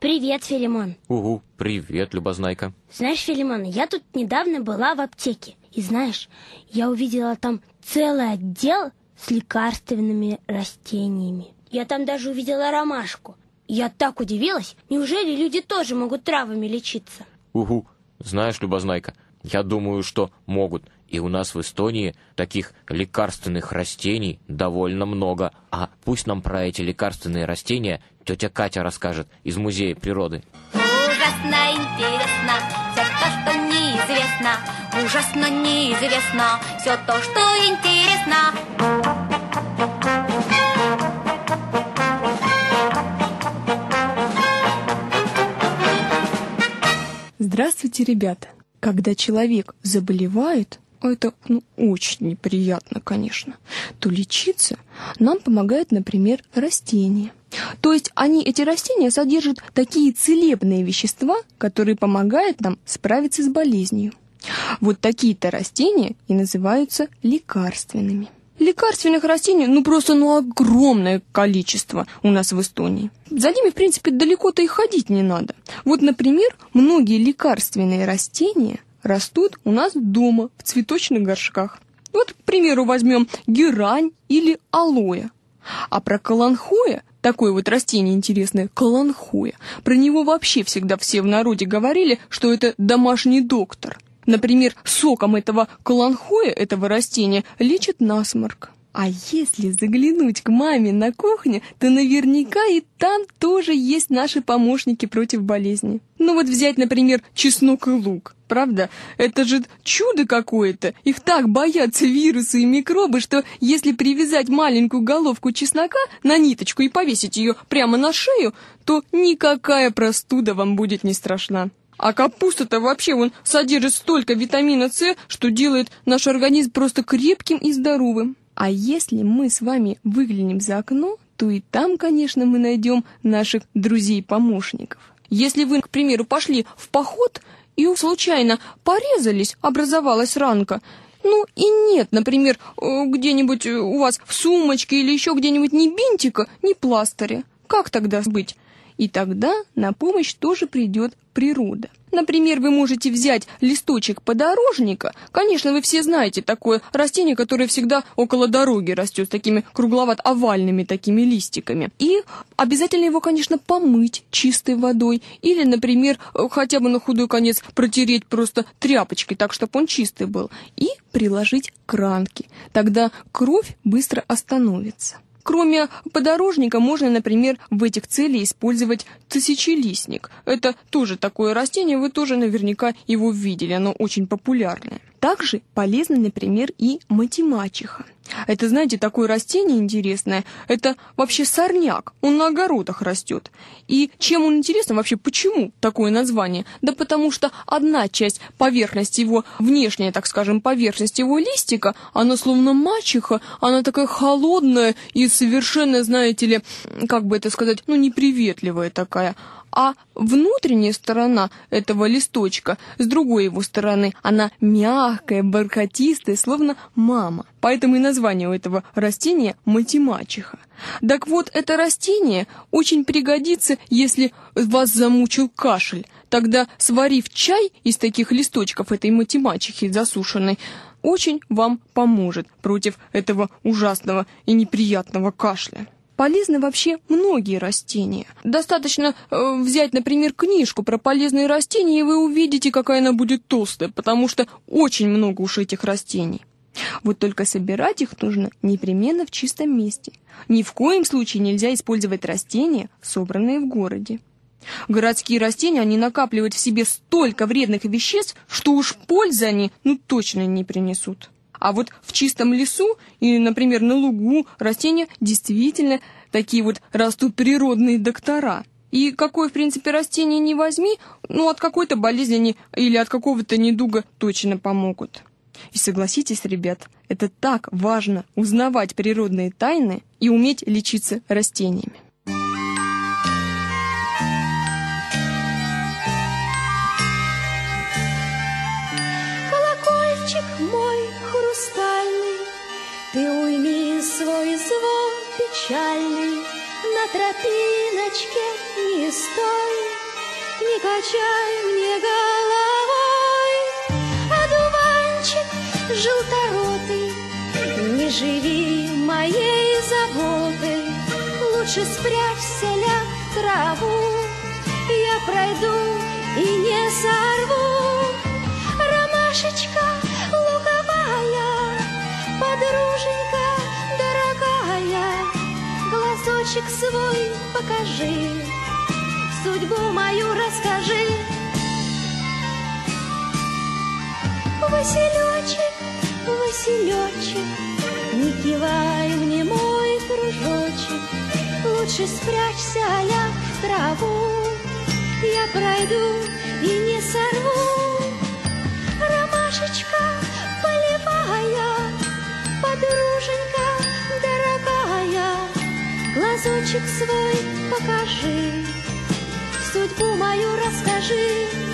Привет, Филимон. Угу, привет, Любознайка. Знаешь, Филимон, я тут недавно была в аптеке. И знаешь, я увидела там целый отдел с лекарственными растениями. Я там даже увидела ромашку. Я так удивилась. Неужели люди тоже могут травами лечиться? Угу, знаешь, Любознайка, я думаю, что могут. И у нас в Эстонии таких лекарственных растений довольно много. А пусть нам про эти лекарственные растения тетя Катя расскажет из Музея природы. Ужасно интересно все то, что неизвестно. Ужасно неизвестно все то, что интересно. Здравствуйте, ребята! Когда человек заболевает, это ну, очень неприятно, конечно, то лечиться нам помогают, например, растения. То есть они, эти растения, содержат такие целебные вещества, которые помогают нам справиться с болезнью. Вот такие-то растения и называются лекарственными. Лекарственных растений, ну просто ну огромное количество у нас в Эстонии. За ними, в принципе, далеко-то и ходить не надо. Вот, например, многие лекарственные растения растут у нас дома в цветочных горшках. Вот, к примеру, возьмем герань или алоэ. А про каланхоя, такое вот растение интересное, каланхоя, про него вообще всегда все в народе говорили, что это домашний доктор. Например, соком этого каланхоя, этого растения, лечит насморк. А если заглянуть к маме на кухню, то наверняка и там тоже есть наши помощники против болезни. Ну вот взять, например, чеснок и лук. Правда? Это же чудо какое-то. Их так боятся вирусы и микробы, что если привязать маленькую головку чеснока на ниточку и повесить ее прямо на шею, то никакая простуда вам будет не страшна. А капуста-то вообще вон содержит столько витамина С, что делает наш организм просто крепким и здоровым. А если мы с вами выглянем за окно, то и там, конечно, мы найдем наших друзей-помощников. Если вы, к примеру, пошли в поход и случайно порезались, образовалась ранка, ну и нет, например, э, где-нибудь у вас в сумочке или еще где-нибудь ни бинтика, ни пластыря. Как тогда быть? И тогда на помощь тоже придет природа. Например, вы можете взять листочек подорожника. Конечно, вы все знаете такое растение, которое всегда около дороги растет с такими кругловато-овальными такими листиками. И обязательно его, конечно, помыть чистой водой. Или, например, хотя бы на худой конец протереть просто тряпочкой, так, чтобы он чистый был. И приложить к ранке. Тогда кровь быстро остановится. Кроме подорожника, можно, например, в этих целях использовать тысячелистник. Это тоже такое растение, вы тоже наверняка его видели, оно очень популярное. Также полезна, например, и матемачиха. Это, знаете, такое растение интересное. Это вообще сорняк. Он на огородах растет. И чем он интересен вообще? Почему такое название? Да потому что одна часть поверхности его, внешняя, так скажем, поверхность его листика, она словно мачеха, она такая холодная и совершенно, знаете ли, как бы это сказать, ну, неприветливая такая а внутренняя сторона этого листочка, с другой его стороны, она мягкая, бархатистая, словно мама. Поэтому и название у этого растения матемачиха. Так вот, это растение очень пригодится, если вас замучил кашель. Тогда, сварив чай из таких листочков этой матемачихи засушенной, очень вам поможет против этого ужасного и неприятного кашля. Полезны вообще многие растения. Достаточно э, взять, например, книжку про полезные растения, и вы увидите, какая она будет толстая, потому что очень много уж этих растений. Вот только собирать их нужно непременно в чистом месте. Ни в коем случае нельзя использовать растения, собранные в городе. Городские растения, они накапливают в себе столько вредных веществ, что уж пользы они ну точно не принесут. А вот в чистом лесу или, например, на лугу растения действительно такие вот растут природные доктора. И какое, в принципе, растение не возьми, ну, от какой-то болезни или от какого-то недуга точно помогут. И согласитесь, ребят, это так важно узнавать природные тайны и уметь лечиться растениями. Тропиночке не стой, не качай мне головой, одуванчик желторотый, не живи моей заботой, лучше спрячься, ляг в траву, я пройду и не сорву. Ромашечка луговая, подруженька глазочек свой покажи, судьбу мою расскажи. Василечек, Василечек, не кивай мне мой кружочек, лучше спрячься, ляг в траву, я пройду и не глазочек свой покажи, судьбу мою расскажи.